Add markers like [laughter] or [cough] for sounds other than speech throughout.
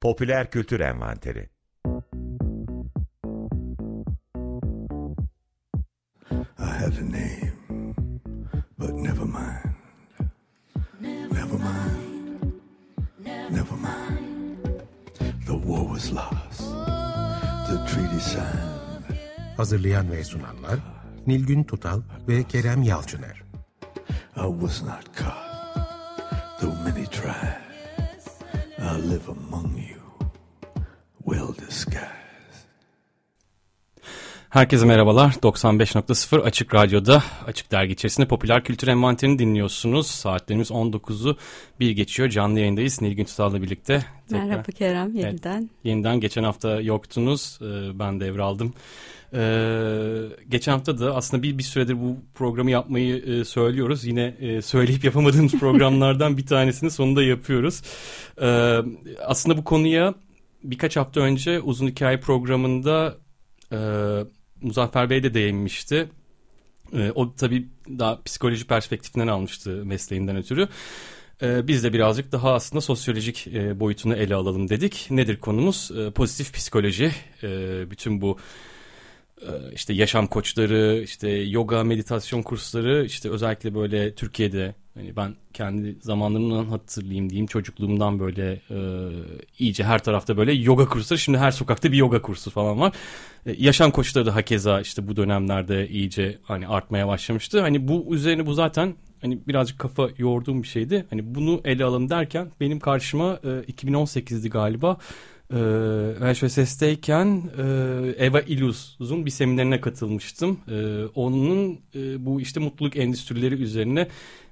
Popüler Kültür Envanteri I had a name, but never mind. Never mind. Never mind. The war was lost. The treaty signed. Hazırlayan ve sunanlar Nilgün Tutal ve Kerem Yalçıner. I was not caught, though many tried. I live among Herkese merhabalar. 95.0 Açık Radyo'da Açık Dergi içerisinde popüler kültür envanterini dinliyorsunuz. Saatlerimiz 19'u bir geçiyor. Canlı yayındayız Nilgün Tutal'la birlikte. Tekrar. Merhaba Kerem yeniden. Evet, yeniden geçen hafta yoktunuz. Ee, ben devraldım. Ee, geçen hafta da aslında bir, bir süredir bu programı yapmayı e, söylüyoruz. Yine e, söyleyip yapamadığımız [laughs] programlardan bir tanesini sonunda yapıyoruz. Ee, aslında bu konuya birkaç hafta önce uzun hikaye programında e, Muzaffer Bey de değinmişti. E, o tabii daha psikoloji perspektifinden almıştı mesleğinden ötürü. E, biz de birazcık daha aslında sosyolojik e, boyutunu ele alalım dedik. Nedir konumuz? E, pozitif psikoloji. Bütün bu e, işte yaşam koçları, işte yoga, meditasyon kursları, işte özellikle böyle Türkiye'de hani ben kendi zamanlarımdan hatırlayayım diyeyim çocukluğumdan böyle e, iyice her tarafta böyle yoga kursları şimdi her sokakta bir yoga kursu falan var. E, yaşam koçları da hakeza işte bu dönemlerde iyice hani artmaya başlamıştı. Hani bu üzerine bu zaten hani birazcık kafa yorduğum bir şeydi. Hani bunu ele alalım derken benim karşıma e, 2018'di galiba e, VHS'teyken e, Eva Illus'un bir seminerine katılmıştım. E, onun e, bu işte mutluluk endüstrileri üzerine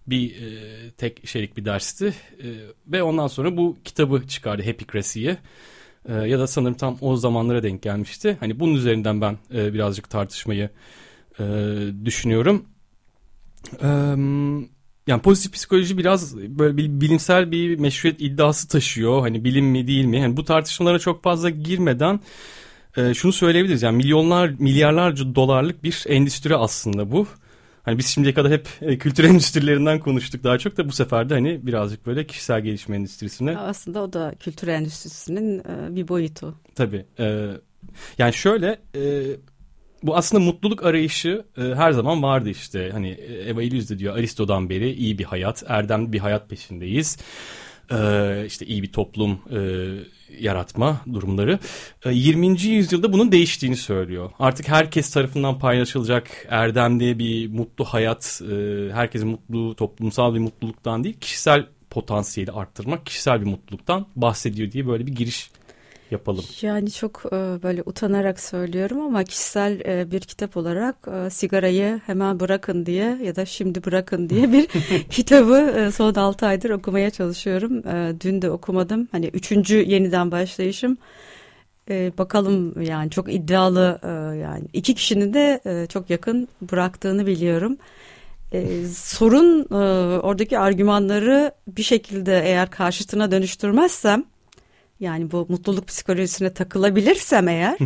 bir e, tek şeylik bir dersti. E, ve ondan sonra bu kitabı çıkardı Happy Crazy'ye. E, ya da sanırım tam o zamanlara denk gelmişti. Hani bunun üzerinden ben e, birazcık tartışmayı e, düşünüyorum. E, yani pozitif psikoloji biraz böyle bir bilimsel bir meşruiyet iddiası taşıyor. Hani bilim mi değil mi? Yani bu tartışmalara çok fazla girmeden e, şunu söyleyebiliriz. Yani milyonlar, milyarlarca dolarlık bir endüstri aslında bu. Hani biz şimdiye kadar hep e, kültür [laughs] endüstrilerinden konuştuk daha çok da bu sefer de hani birazcık böyle kişisel gelişme endüstrisine. Aslında o da kültür endüstrisinin e, bir boyutu. Tabii. E, yani şöyle e, bu aslında mutluluk arayışı e, her zaman vardı işte. Hani e, Eva Illüz de diyor Aristo'dan beri iyi bir hayat, erdemli bir hayat peşindeyiz. E, işte iyi bir toplum e, yaratma durumları. E, 20. yüzyılda bunun değiştiğini söylüyor. Artık herkes tarafından paylaşılacak erdemli bir mutlu hayat, e, herkesin mutlu toplumsal bir mutluluktan değil, kişisel potansiyeli arttırmak, kişisel bir mutluluktan bahsediyor diye böyle bir giriş yapalım? Yani çok e, böyle utanarak söylüyorum ama kişisel e, bir kitap olarak e, sigarayı hemen bırakın diye ya da şimdi bırakın diye [laughs] bir kitabı son 6 aydır okumaya çalışıyorum. Dün de okumadım. Hani üçüncü yeniden başlayışım. bakalım yani çok iddialı yani iki kişinin de çok yakın bıraktığını biliyorum. sorun oradaki argümanları bir şekilde eğer karşıtına dönüştürmezsem yani bu mutluluk psikolojisine takılabilirsem eğer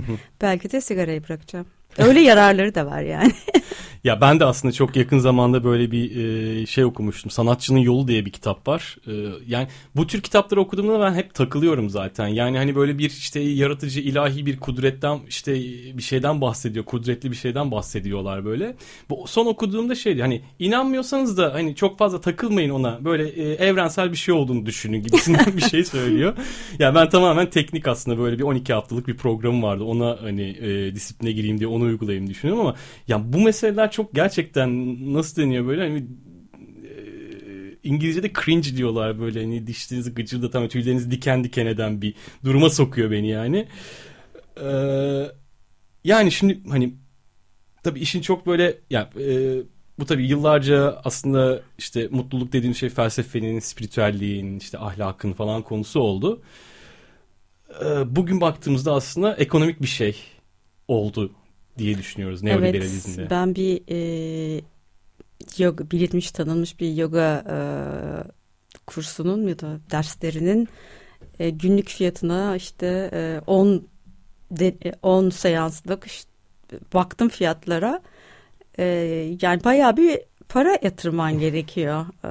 belki de sigarayı bırakacağım. Öyle yararları da var yani. [laughs] ya ben de aslında çok yakın zamanda böyle bir e, şey okumuştum. Sanatçının Yolu diye bir kitap var. E, yani bu tür kitapları okuduğumda ben hep takılıyorum zaten. Yani hani böyle bir işte yaratıcı ilahi bir kudretten işte bir şeyden bahsediyor. Kudretli bir şeyden bahsediyorlar böyle. Bu son okuduğumda şeydi hani inanmıyorsanız da hani çok fazla takılmayın ona. Böyle e, evrensel bir şey olduğunu düşünün gibisinden bir şey söylüyor. [laughs] Ya yani ben tamamen teknik aslında böyle bir 12 haftalık bir programım vardı. Ona hani e, disipline gireyim diye onu uygulayayım düşünüyorum ama ya bu meseleler çok gerçekten nasıl deniyor böyle hani e, İngilizce'de cringe diyorlar böyle hani dişlerinizi gıcırdatan tüylerinizi diken diken eden bir duruma sokuyor beni yani. Ee, yani şimdi hani tabii işin çok böyle ya e, bu tabii yıllarca aslında işte mutluluk dediğim şey felsefenin, spiritüelliğin, işte ahlakın falan konusu oldu. Ee, bugün baktığımızda aslında ekonomik bir şey oldu diye düşünüyoruz neoliberalizmde. Evet ben bir e, yoga, bilinmiş tanınmış bir yoga e, kursunun ya da derslerinin e, günlük fiyatına işte 10 e, 10 seanslık işte, baktım fiyatlara e, yani bayağı bir para yatırman gerekiyor e,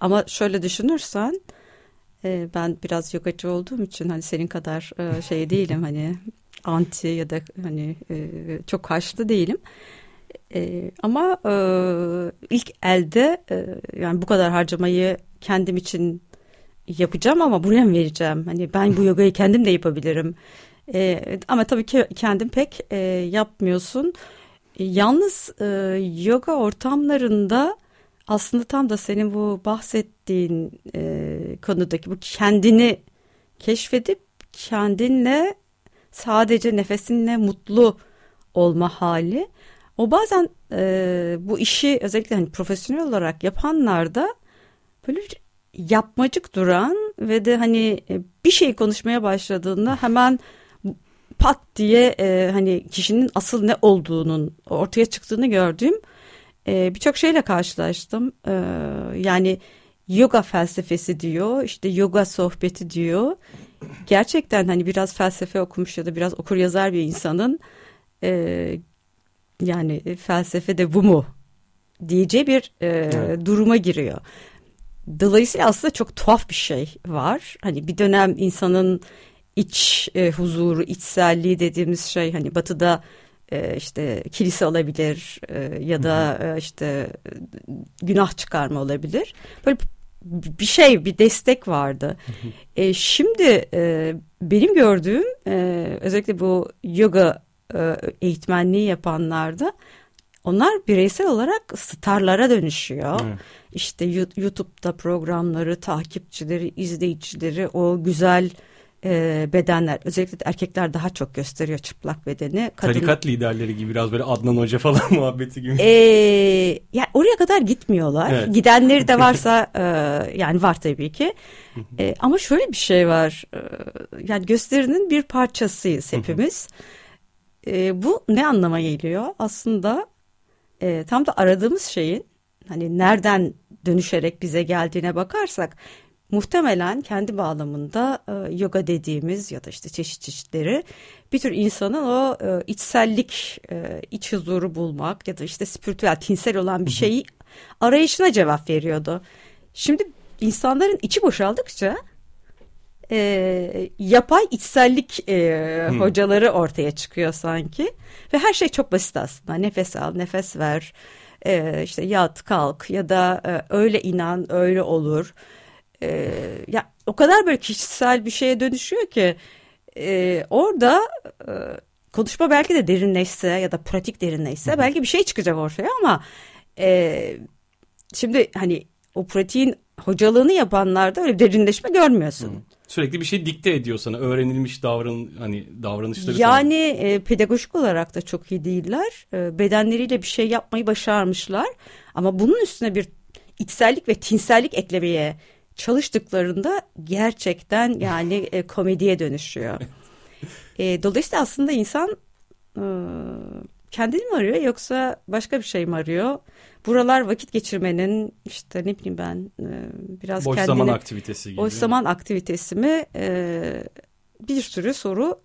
ama şöyle düşünürsen E, ben biraz yogacı olduğum için hani senin kadar e, şey değilim hani [laughs] anti ya da hani e, çok karşıtı değilim. E, ama e, ilk elde yani bu kadar harcamayı kendim için yapacağım ama buraya mı vereceğim? Hani ben bu yogayı kendim de yapabilirim. Ama tabii ki kendim pek yapmıyorsun. Yalnız yoga ortamlarında aslında tam da senin bu bahsettiğin e, konudaki bu kendini keşfedip kendinle sadece nefesinle mutlu olma hali. O bazen e, bu işi özellikle hani profesyonel olarak yapanlarda böyle yapmacık duran ve de hani e, bir şey konuşmaya başladığında hemen pat diye e, hani kişinin asıl ne olduğunun ortaya çıktığını gördüğüm e, birçok şeyle karşılaştım. E, yani yoga felsefesi diyor, işte yoga sohbeti diyor. Gerçekten hani biraz felsefe okumuş ya da biraz okur yazar bir insanın e, yani felsefe de bu mu diyeceği bir e, evet. duruma giriyor. Dolayısıyla aslında çok tuhaf bir şey var. Hani bir dönem insanın iç e, huzuru, içselliği dediğimiz şey hani batıda e, işte kilise olabilir e, ya da e, işte günah çıkarma olabilir. Böyle bir şey, bir destek vardı. e, şimdi e, benim gördüğüm e, özellikle bu yoga e, eğitmenliği yapanlarda onlar bireysel olarak starlara dönüşüyor. Evet. İşte YouTube'da programları, takipçileri, izleyicileri, o güzel e, bedenler özellikle de erkekler daha çok gösteriyor çıplak bedeni. Kadın, Tarikat liderleri gibi biraz böyle Adnan Hoca falan [laughs] muhabbeti gibi. E, yani oraya kadar gitmiyorlar. Evet. Gidenleri de [laughs] varsa e, yani var tabii ki. e, ama şöyle bir şey var. E, yani gösterinin bir parçasıyız hepimiz. e, bu ne anlama geliyor? Aslında e, tam da aradığımız şeyin hani nereden dönüşerek bize geldiğine bakarsak muhtemelen kendi bağlamında e, yoga dediğimiz ya da işte çeşit çeşitleri bir tür insanın o e, içsellik, e, iç huzuru bulmak ya da işte spiritüel, tinsel olan bir şeyi arayışına cevap veriyordu. Şimdi insanların içi boşaldıkça e, yapay içsellik e, hmm. hocaları ortaya çıkıyor sanki ve her şey çok basit aslında nefes al nefes ver e, işte yat kalk ya da e, öyle inan öyle olur e, ya o kadar böyle kişisel bir şeye dönüşüyor ki e, orada e, konuşma belki de derinleşse ya da pratik derinleşse belki bir şey çıkacak ortaya ama e, şimdi hani o pratiğin hocalığını yapanlarda öyle derinleşme görmüyorsun. Hı. Sürekli bir şey dikte ediyor sana. Öğrenilmiş davran hani davranışları. Yani e, pedagojik olarak da çok iyi değiller. E, bedenleriyle bir şey yapmayı başarmışlar. Ama bunun üstüne bir içsellik ve tinsellik eklemeye çalıştıklarında gerçekten yani e, komediye dönüşüyor. [laughs] e, dolayısıyla aslında insan e, kendini mi arıyor yoksa başka bir şey mi arıyor? Buralar vakit geçirmenin işte ne bileyim ben e, biraz boş kendine, zaman aktivitesi gibi. Boş zaman aktivitesi mi? E, bir sürü soru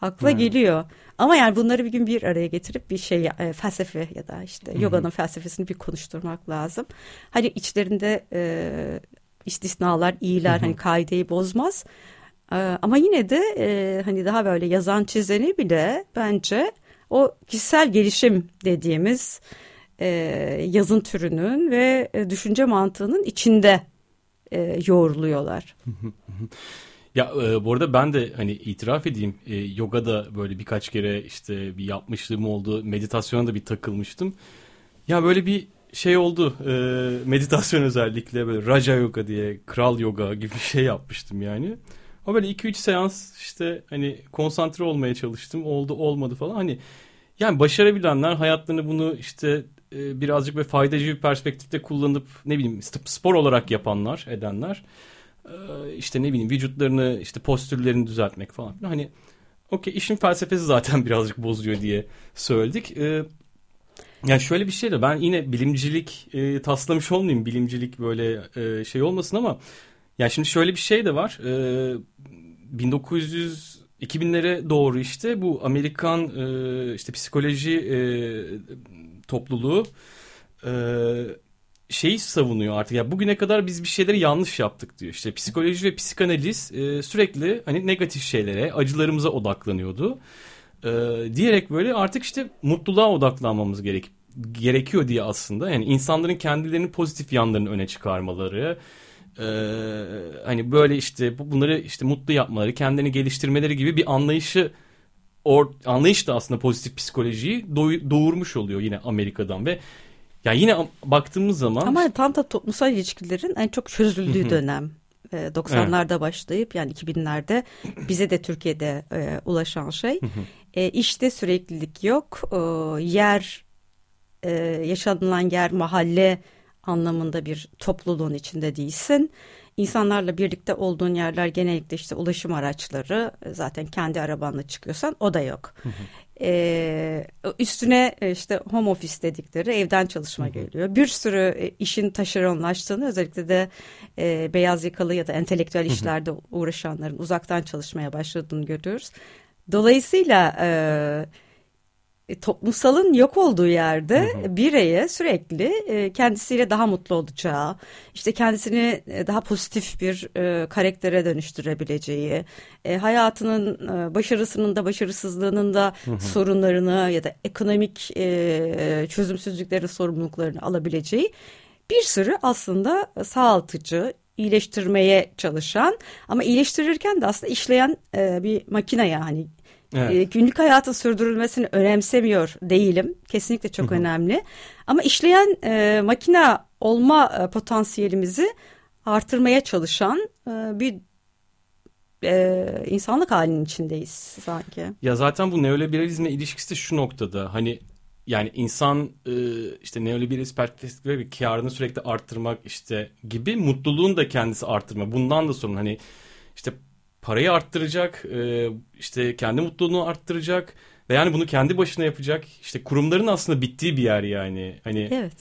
akla hmm. geliyor. Ama yani bunları bir gün bir araya getirip bir şey e, felsefe ya da işte yoganın felsefesini bir konuşturmak lazım. Hani içlerinde e, istisnalar, iyiler hani kaideyi bozmaz. E, ama yine de e, hani daha böyle yazan çizeni bile bence o kişisel gelişim dediğimiz e, yazın türünün ve e, düşünce mantığının içinde e, yoğruluyorlar. Ya e, bu arada ben de hani itiraf edeyim e, yogada böyle birkaç kere işte bir yapmışlığım oldu. Meditasyona da bir takılmıştım. Ya böyle bir şey oldu e, meditasyon özellikle böyle Raja Yoga diye kral yoga gibi bir şey yapmıştım yani. Ama böyle 2-3 seans işte hani konsantre olmaya çalıştım oldu olmadı falan hani yani başarabilenler hayatlarını bunu işte e, birazcık böyle faydacı bir perspektifte kullanıp ne bileyim spor olarak yapanlar edenler e, işte ne bileyim vücutlarını işte postürlerini düzeltmek falan hani okey işin felsefesi zaten [laughs] birazcık bozuyor diye söyledik. E, yani şöyle bir şey de ben yine bilimcilik e, taslamış olmayayım. Bilimcilik böyle e, şey olmasın ama yani şimdi şöyle bir şey de var. E, 1900 2000'lere doğru işte bu Amerikan e, işte psikoloji e, topluluğu e, şeyi savunuyor artık ya bugüne kadar biz bir şeyleri yanlış yaptık diyor. İşte psikoloji ve psikanaliz e, sürekli hani negatif şeylere, acılarımıza odaklanıyordu. E, diyerek böyle artık işte mutluluğa odaklanmamız gerek gerekiyor diye aslında. Yani insanların kendilerinin pozitif yanlarını öne çıkarmaları, e, hani böyle işte bunları işte mutlu yapmaları, kendini geliştirmeleri gibi bir anlayışı or, anlayış da aslında pozitif psikolojiyi doğurmuş oluyor yine Amerika'dan ve ya yine baktığımız zaman ama tam da toplumsal ilişkilerin en çok çözüldüğü dönem. 90'larda evet. başlayıp yani 2000'lerde bize de Türkiye'de e, ulaşan şey e, işte süreklilik yok e, yer e, yaşanılan yer mahalle anlamında bir topluluğun içinde değilsin İnsanlarla birlikte olduğun yerler genellikle işte ulaşım araçları zaten kendi arabanla çıkıyorsan o da yok. Ee, üstüne e, işte home office dedikleri evden çalışma geliyor. Bir sürü e, işin taşeronlaştığını özellikle de e, beyaz yakalı ya da entelektüel işlerde uğraşanların uzaktan çalışmaya başladığını görüyoruz. Dolayısıyla e, e, toplumsalın yok olduğu yerde hı hı. bireye sürekli e, kendisiyle daha mutlu olacağı, işte kendisini e, daha pozitif bir e, karaktere dönüştürebileceği, e, hayatının e, başarısının da başarısızlığının da hı hı. sorunlarını ya da ekonomik e, çözümsüzlüklerin sorumluluklarını alabileceği bir sürü aslında sağaltıcı, iyileştirmeye çalışan ama iyileştirirken de aslında işleyen e, bir makine yani Evet. E, günlük hayatın sürdürülmesini önemsemiyor değilim. Kesinlikle çok Hı-hı. önemli. Ama işleyen e, makine olma e, potansiyelimizi artırmaya çalışan e, bir e, insanlık halinin içindeyiz sanki. Ya zaten bu neoliberalizmle ilişkisi de şu noktada. Hani yani insan e, işte neoliberalist perspektifleri bir karını sürekli arttırmak işte gibi mutluluğun da kendisi arttırma. Bundan da sorun hani işte parayı arttıracak, e, işte kendi mutluluğunu arttıracak ve yani bunu kendi başına yapacak. İşte kurumların aslında bittiği bir yer yani. Hani Evet.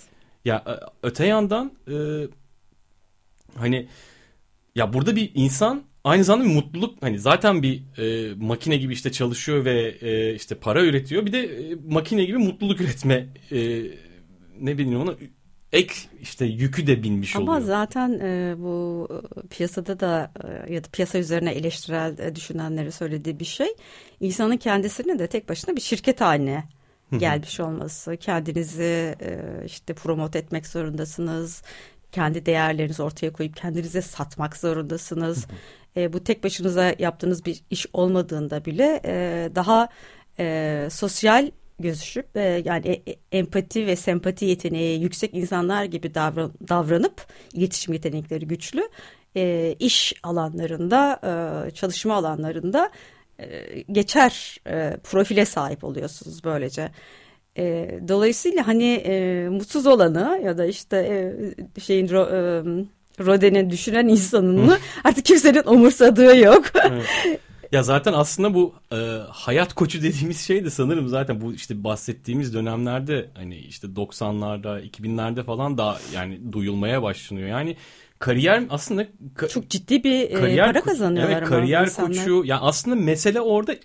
Ya e, öte yandan e, hani ya burada bir insan aynı zamanda bir mutluluk hani zaten bir e, makine gibi işte çalışıyor ve e, işte para üretiyor. Bir de e, makine gibi mutluluk üretme e, ne bileyim ona ek işte yükü de binmiş Ama oluyor. Ama zaten e, bu e, piyasada da e, ya da piyasa üzerine eleştirel e, düşünenlere söylediği bir şey insanın kendisinin de tek başına bir şirket haline gelmiş olması. Kendinizi e, işte promote etmek zorundasınız. Kendi değerlerinizi ortaya koyup kendinize satmak zorundasınız. e, bu tek başınıza yaptığınız bir iş olmadığında bile e, daha e, sosyal gözüşüp e, yani e, e, empati ve sempati yeteneği yüksek insanlar gibi davran, davranıp iletişim yetenekleri güçlü e, iş alanlarında e, çalışma alanlarında e, geçer e, profile sahip oluyorsunuz böylece. E, dolayısıyla hani e, mutsuz olanı ya da işte e, şeyin ro, e, Roden'in düşünen insanını [laughs] artık kimsenin umursadığı yok. [laughs] Ya zaten aslında bu e, hayat koçu dediğimiz şey de sanırım zaten bu işte bahsettiğimiz dönemlerde hani işte 90'larda 2000'lerde falan da yani duyulmaya başlanıyor. Yani kariyer aslında ka çok ciddi bir e, kariyer para kazanıyorlar evet, kariyer insanlar. koçu ya yani aslında mesele orada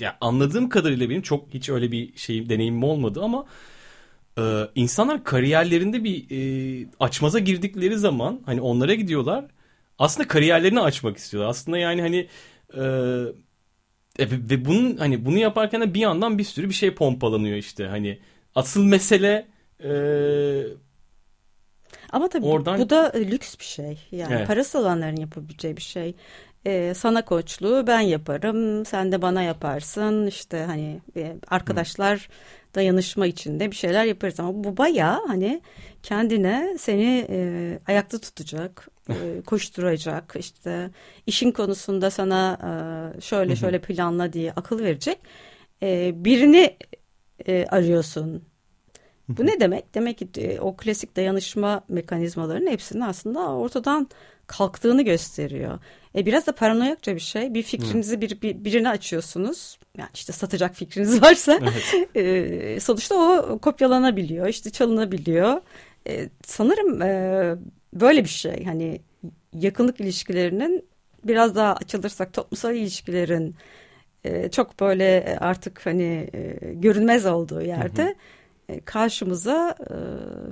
ya anladığım kadarıyla benim çok hiç öyle bir şey deneyimim olmadı ama e, insanlar kariyerlerinde bir e, açmaza girdikleri zaman hani onlara gidiyorlar aslında kariyerlerini açmak istiyorlar. Aslında yani hani e, ve bunun hani bunu yaparken de bir yandan bir sürü bir şey pompalanıyor işte. Hani asıl mesele e, ama tabii oradan... bu da lüks bir şey. Yani evet. parası olanların yapabileceği bir şey. Ee, sana koçluğu ben yaparım, sen de bana yaparsın. İşte hani e, arkadaşlar Hı. Dayanışma içinde bir şeyler yaparız ama bu baya hani kendine seni e, ayakta tutacak, e, [laughs] koşturacak işte işin konusunda sana e, şöyle şöyle planla diye akıl verecek e, birini e, arıyorsun. Bu ne demek? Demek ki e, o klasik dayanışma mekanizmalarının hepsinin aslında ortadan kalktığını gösteriyor. E, biraz da paranoyakça bir şey. Bir fikrinizi bir, bir birine açıyorsunuz. Yani işte satacak fikriniz [laughs] varsa evet. e, sonuçta o kopyalanabiliyor, işte çalınabiliyor. E, sanırım e, böyle bir şey hani yakınlık ilişkilerinin biraz daha açılırsak toplumsal ilişkilerin e, çok böyle artık hani e, görünmez olduğu yerde hı hı. E, karşımıza e,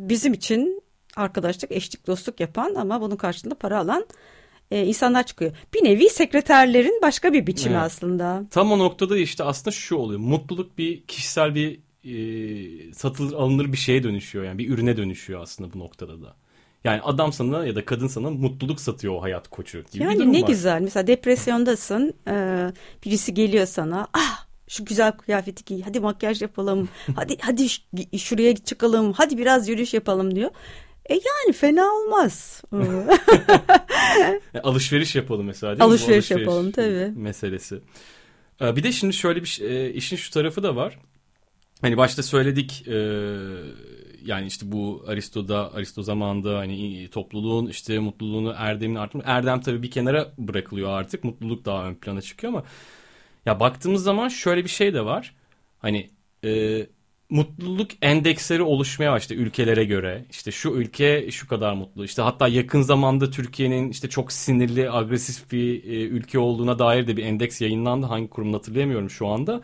bizim için arkadaşlık, eşlik, dostluk yapan ama bunun karşılığında para alan e, insanlar çıkıyor. Bir nevi sekreterlerin başka bir biçimi evet. aslında. Tam o noktada işte aslında şu oluyor. Mutluluk bir kişisel bir e, satılır alınır bir şeye dönüşüyor. Yani bir ürüne dönüşüyor aslında bu noktada da. Yani adam sana ya da kadın sana mutluluk satıyor o hayat koçu gibi yani bir durum ne var. güzel. Mesela depresyondasın. E, birisi geliyor sana. Ah şu güzel kıyafeti giy. Hadi makyaj yapalım. [laughs] hadi hadi şuraya çıkalım. Hadi biraz yürüyüş yapalım diyor. E yani fena olmaz. [laughs] alışveriş yapalım mesela değil alışveriş, alışveriş yapalım tabii. Meselesi. E, bir de şimdi şöyle bir şey, e, işin şu tarafı da var. Hani başta söyledik e, yani işte bu Aristo'da Aristo zamanında hani topluluğun işte mutluluğunu erdemin artırma erdem tabii bir kenara bırakılıyor artık mutluluk daha ön plana çıkıyor ama ya baktığımız zaman şöyle bir şey de var hani e, mutluluk endeksleri oluşmaya başladı ülkelere göre. İşte şu ülke şu kadar mutlu. İşte hatta yakın zamanda Türkiye'nin işte çok sinirli, agresif bir e, ülke olduğuna dair de bir endeks yayınlandı. Hangi kurumun hatırlayamıyorum şu anda.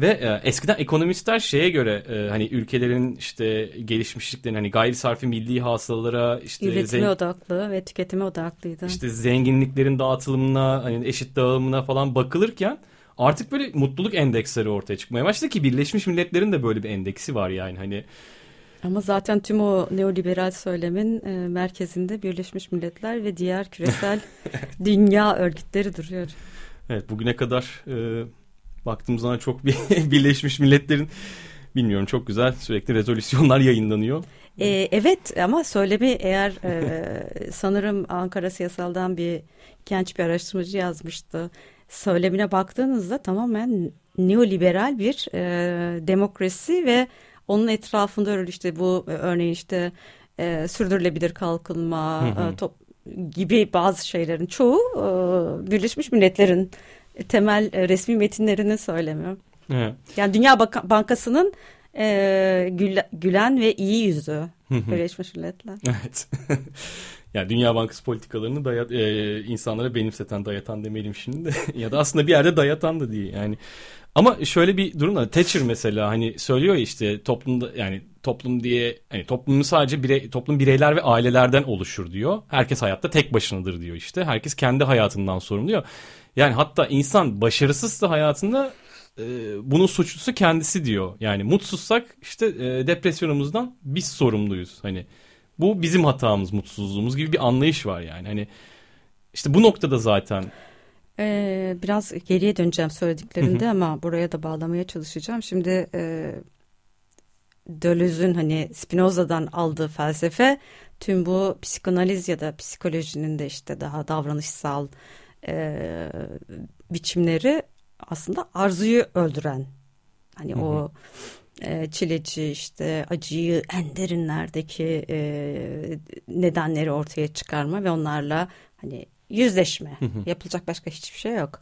Ve e, eskiden ekonomistler şeye göre e, hani ülkelerin işte gelişmişliklerini hani gayri sarfi milli hasılalara işte üretime odaklı ve tüketime odaklıydı. İşte zenginliklerin dağıtılımına hani eşit dağılımına falan bakılırken artık böyle mutluluk endeksleri ortaya çıkmaya başladı ki Birleşmiş Milletler'in de böyle bir endeksi var yani hani. Ama zaten tüm o neoliberal söylemin e, merkezinde Birleşmiş Milletler ve diğer küresel [laughs] dünya örgütleri duruyor. Evet bugüne kadar e, baktığımız zaman çok bir [laughs] Birleşmiş Milletler'in bilmiyorum çok güzel sürekli rezolüsyonlar yayınlanıyor. Ee, evet ama söylemi eğer e, [laughs] sanırım Ankara Siyasal'dan bir genç bir araştırmacı yazmıştı söylemine baktığınızda tamamen neoliberal bir e, demokrasi ve onun etrafında öyle işte bu e, örneğin işte e, sürdürülebilir kalkınma hı hı. E, top, gibi bazı şeylerin çoğu e, Birleşmiş Milletler'in temel e, resmi metinlerini söylemiyor. Evet. Yani Dünya Bank Bankası'nın e, gülen ve iyi yüzü Birleşmiş Milletler. Evet. [laughs] Yani Dünya Bankası politikalarını dayat, e, insanlara benimseten, dayatan demeliyim şimdi de. [laughs] ya da aslında bir yerde dayatan da değil yani. Ama şöyle bir durum da Thatcher mesela hani söylüyor ya işte toplumda yani toplum diye hani toplumun sadece birey, toplum bireyler ve ailelerden oluşur diyor. Herkes hayatta tek başınadır diyor işte. Herkes kendi hayatından sorumlu diyor. Yani hatta insan başarısızsa hayatında e, bunun suçlusu kendisi diyor. Yani mutsuzsak işte e, depresyonumuzdan biz sorumluyuz. Hani bu bizim hatamız, mutsuzluğumuz gibi bir anlayış var yani. Hani işte bu noktada zaten ee, biraz geriye döneceğim söylediklerinde ama buraya da bağlamaya çalışacağım. Şimdi e, Deleuze'ün hani Spinoza'dan aldığı felsefe tüm bu psikanaliz ya da psikolojinin de işte daha davranışsal e, biçimleri aslında arzuyu öldüren. Hani o çileci işte acıyı en derinlerdeki e, nedenleri ortaya çıkarma ve onlarla hani yüzleşme yapılacak başka hiçbir şey yok.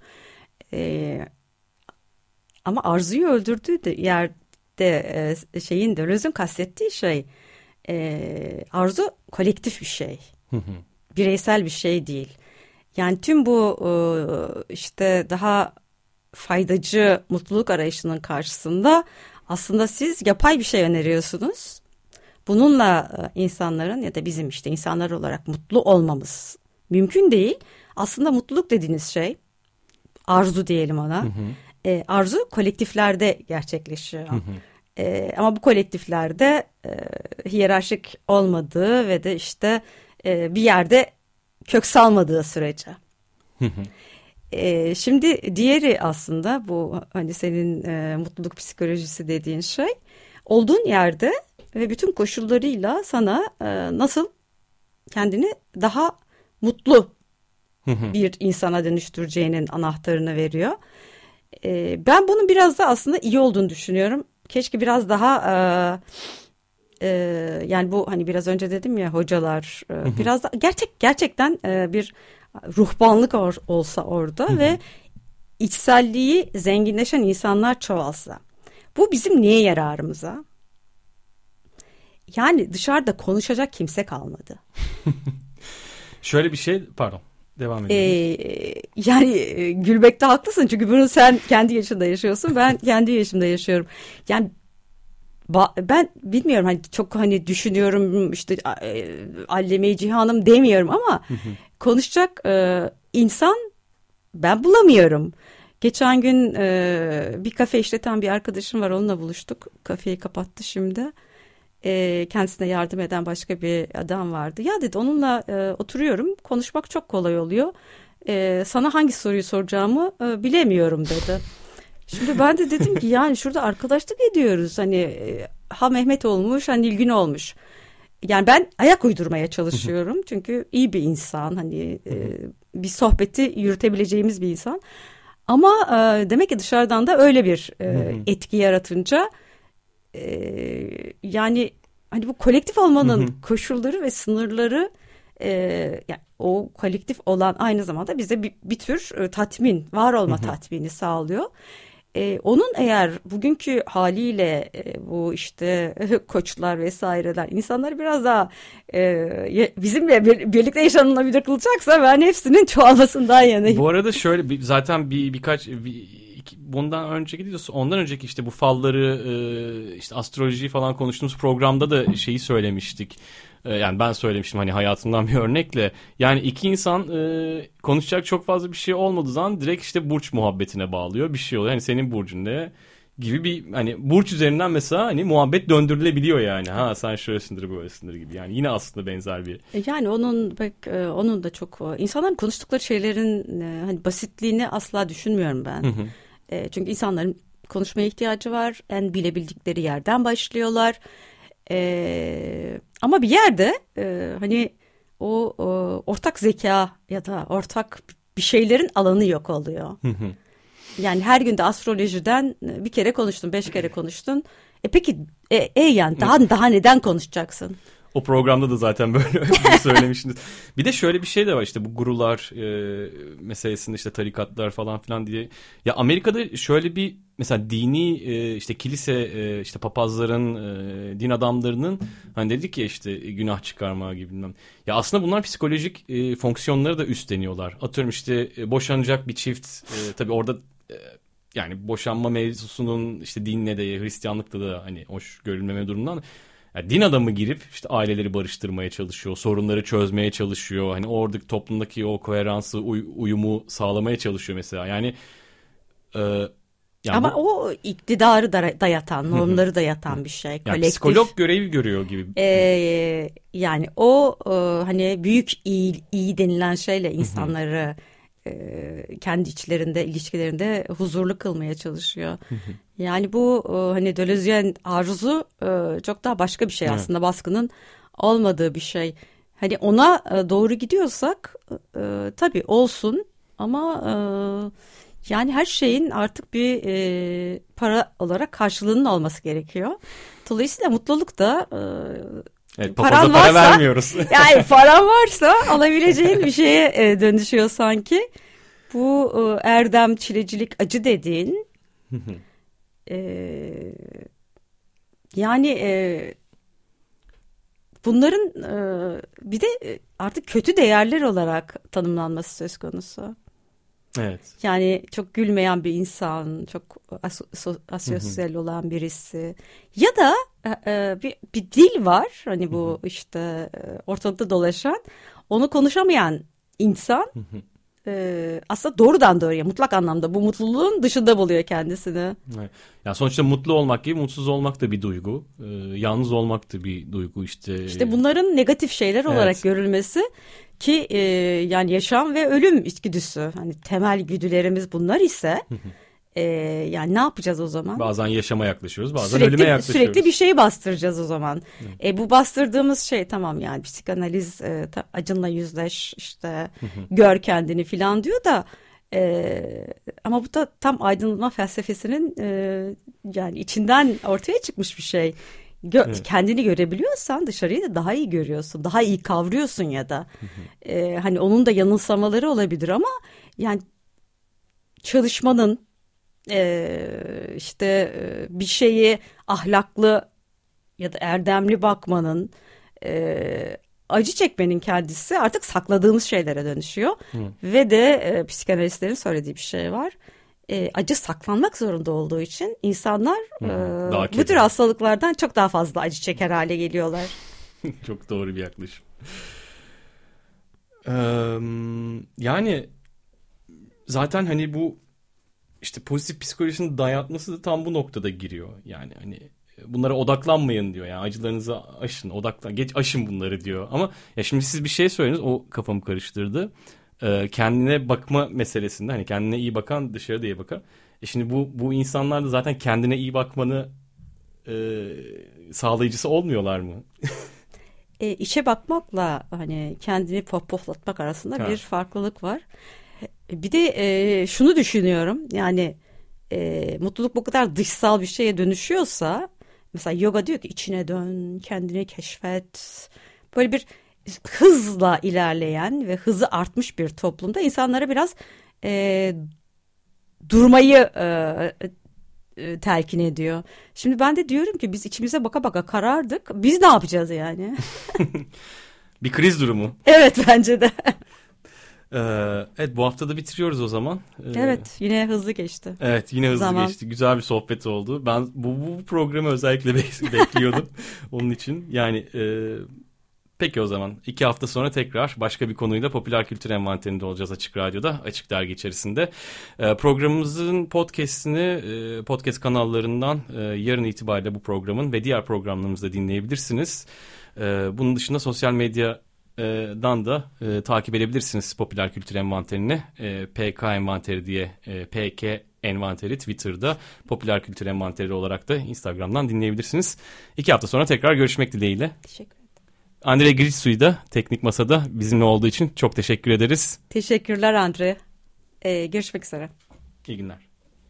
E, ama arzuyu öldürdüğü de yerde e, şeyin Deleuze'ün kastettiği şey e, arzu kolektif bir şey. Bireysel bir şey değil. Yani tüm bu işte daha faydacı mutluluk arayışının karşısında aslında siz yapay bir şey öneriyorsunuz. Bununla e, insanların ya da bizim işte insanlar olarak mutlu olmamız mümkün değil. Aslında mutluluk dediğiniz şey arzu diyelim ona. Hı hı. E, arzu kolektiflerde gerçekleşiyor. Hı hı. E, ama bu kolektiflerde e, hiyerarşik olmadığı ve de işte e, bir yerde kök salmadığı sürece. Hı hı. E, şimdi diğeri aslında bu hani senin e, mutluluk psikolojisi dediğin şey olduğun yerde ve bütün koşullarıyla sana e, nasıl kendini daha mutlu bir insana dönüştüreceğinin anahtarını veriyor. E, ben bunun biraz da aslında iyi olduğunu düşünüyorum. Keşke biraz daha e, e, yani bu hani biraz önce dedim ya hocalar e, biraz da gerçek gerçekten e, bir ruhbanlık or, olsa orada ve içselliği zenginleşen insanlar çoğalsa. Bu bizim niye yararımıza? Yani dışarıda konuşacak kimse kalmadı. [laughs] Şöyle bir şey pardon devam edelim. Ee, yani e, gülmekte haklısın çünkü bunu sen kendi yaşında yaşıyorsun ben kendi yaşımda yaşıyorum. Yani ben bilmiyorum hani çok hani düşünüyorum işte e, alleme cihanım demiyorum ama konuşacak e, insan ben bulamıyorum. Geçen gün e, bir kafe işleten bir arkadaşım var onunla buluştuk. Kafeyi kapattı şimdi. E, kendisine yardım eden başka bir adam vardı. Ya dedi onunla e, oturuyorum konuşmak çok kolay oluyor. E, sana hangi soruyu soracağımı e, bilemiyorum dedi. [laughs] Şimdi ben de dedim ki yani şurada arkadaşlık ediyoruz. Hani e, ha Mehmet olmuş ha Nilgün olmuş. Yani ben ayak uydurmaya çalışıyorum. Çünkü iyi bir insan. Hani e, bir sohbeti yürütebileceğimiz bir insan. Ama e, demek ki dışarıdan da öyle bir etki yaratınca yani hani bu kolektif olmanın koşulları ve sınırları e, yani o kolektif olan aynı zamanda bize bir, bir tür e, tatmin, var olma tatmini sağlıyor. E, onun eğer bugünkü haliyle e, bu işte [laughs] koçlar vesaireler insanları biraz daha e, bizimle bir, birlikte yaşanılabilir kılacaksa ben hepsinin çoğalmasından yanayım. Bu arada şöyle zaten bir birkaç bir, bundan önceki gidiyorsa ondan önceki işte bu falları e, işte astrolojiyi falan konuştuğumuz programda da şeyi söylemiştik. E, yani ben söylemiştim hani hayatımdan bir örnekle. Yani iki insan e, konuşacak çok fazla bir şey olmadığı zaman direkt işte burç muhabbetine bağlıyor. Bir şey oluyor. Hani senin burcun ne? gibi bir hani burç üzerinden mesela hani muhabbet döndürülebiliyor yani. Ha sen şöylesindir böylesindir gibi. Yani yine aslında benzer bir. Yani onun pek onun da çok insanların konuştukları şeylerin hani basitliğini asla düşünmüyorum ben. Hı hı. E, çünkü insanların konuşmaya ihtiyacı var. En bilebildikleri yerden başlıyorlar. E, ama bir yerde e, hani o, o ortak zeka ya da ortak bir şeylerin alanı yok oluyor. yani her günde astrolojiden bir kere konuştun, beş kere konuştun. E peki e, e yani daha daha neden konuşacaksın? O programda da zaten böyle [laughs] söylemiştiniz. Bir de şöyle bir şey de var işte bu gurular e, meselesinde işte tarikatlar falan filan diye. Ya Amerika'da şöyle bir mesela dini e, işte kilise e, işte papazların e, din adamlarının hani dedik ya işte günah çıkarma gibi bilmem. Ya aslında bunlar psikolojik e, fonksiyonları da üstleniyorlar. Atıyorum işte e, boşanacak bir çift e, tabii orada e, yani boşanma mevzusunun işte dinle de Hristiyanlıkta da hani hoş görülmeme durumundan yani din adamı girip işte aileleri barıştırmaya çalışıyor, sorunları çözmeye çalışıyor. Hani oradaki toplumdaki o koheransı, uy- uyumu sağlamaya çalışıyor mesela. Yani e, yani Ama bu, o iktidarı da dayatan, normları dayatan bir şey. Yani kolektif. Psikolog görevi görüyor gibi. Ee, yani o e, hani büyük iyi, iyi denilen şeyle insanları kendi içlerinde ilişkilerinde huzurlu kılmaya çalışıyor. yani bu e, hani Deleuze'nin arzusu e, çok daha başka bir şey aslında evet. baskının olmadığı bir şey. Hani ona doğru gidiyorsak tabii olsun ama yani her şeyin artık bir para olarak karşılığının olması gerekiyor. Dolayısıyla mutluluk da Evet, paran varsa, para vermiyoruz. [laughs] yani paran varsa alabileceğin bir şeye e, dönüşüyor sanki. Bu e, erdem, çilecilik, acı dediğin [laughs] e, yani e, bunların e, bir de e, artık kötü değerler olarak tanımlanması söz konusu. Evet. Yani çok gülmeyen bir insan, çok as asosyal olan birisi ya da bir, bir dil var hani bu işte e, ortalıkta dolaşan onu konuşamayan insan e, aslında doğrudan doğruya mutlak anlamda bu mutluluğun dışında buluyor kendisini. Evet. Yani sonuçta mutlu olmak gibi mutsuz olmak da bir duygu. E, yalnız olmak da bir duygu işte. İşte bunların negatif şeyler olarak evet. görülmesi ki e, yani yaşam ve ölüm içgüdüsü hani temel güdülerimiz bunlar ise e, yani ne yapacağız o zaman? Bazen yaşama yaklaşıyoruz bazen sürekli, ölüme yaklaşıyoruz. Sürekli bir şeyi bastıracağız o zaman. E, bu bastırdığımız şey tamam yani psikanaliz e, acınla yüzleş işte gör kendini filan diyor da e, ama bu da tam aydınlanma felsefesinin e, yani içinden ortaya çıkmış bir şey. Gö evet. Kendini görebiliyorsan dışarıyı da daha iyi görüyorsun. Daha iyi kavruyorsun ya da. Ee, hani onun da yanılsamaları olabilir ama yani çalışmanın e, işte e, bir şeyi ahlaklı ya da erdemli bakmanın e, acı çekmenin kendisi artık sakladığımız şeylere dönüşüyor. Hı. Ve de e, psikanalistlerin söylediği bir şey var. e, acı saklanmak zorunda olduğu için insanlar Hmm, e, bu tür hastalıklardan çok daha fazla acı çeker hale geliyorlar. [laughs] Çok doğru bir yaklaşım. Eee, yani zaten hani bu işte pozitif psikolojinin dayatması da tam bu noktada giriyor. Yani hani bunlara odaklanmayın diyor. Yani acılarınızı aşın, odaklan, geç aşın bunları diyor. Ama ya şimdi siz bir şey söylediniz, o kafamı karıştırdı. Eee, kendine bakma meselesinde hani kendine iyi bakan dışarıda iyi bakar. E şimdi bu bu insanlar da zaten kendine iyi bakmanı eee, sağlayıcısı olmuyorlar mı? [laughs] E, içe bakmakla hani kendini pohpohlatmak arasında Ha. bir farklılık var. E, Bir de e, şunu düşünüyorum yani e, mutluluk bu kadar dışsal bir şeye dönüşüyorsa mesela yoga diyor ki içine dön, kendini keşfet. Böyle bir hızla ilerleyen ve hızı artmış bir toplumda insanlara biraz e, durmayı e, e, telkin ediyor. Şimdi ben de diyorum ki biz içimize baka baka karardık. Biz ne yapacağız yani? [laughs] Bir kriz durumu. evet bence de. Ee, evet bu hafta da bitiriyoruz o zaman. Ee, evet yine hızlı geçti. Evet yine hızlı Zaman. geçti. Güzel bir sohbet oldu. Ben bu, bu programı özellikle be- [laughs] bekliyordum. [laughs] Onun için yani e, peki o zaman iki hafta sonra tekrar başka bir konuyla popüler kültür envanterinde olacağız Açık Radyo'da. Açık Dergi içerisinde. E, programımızın podcastini e, podcast kanallarından e, yarın itibariyle bu programın ve diğer programlarımızda dinleyebilirsiniz. E, bunun dışında sosyal medya dan da e, takip edebilirsiniz popüler kültür envanterini. E, PK envanteri diye e, PK envanteri Twitter'da popüler kültür envanteri olarak da Instagram'dan dinleyebilirsiniz. İki hafta sonra tekrar görüşmek dileğiyle. Teşekkür ederim. Andre Gritsu'yu da teknik masada bizimle olduğu için çok teşekkür ederiz. Teşekkürler Andre. Ee, görüşmek üzere. İyi günler.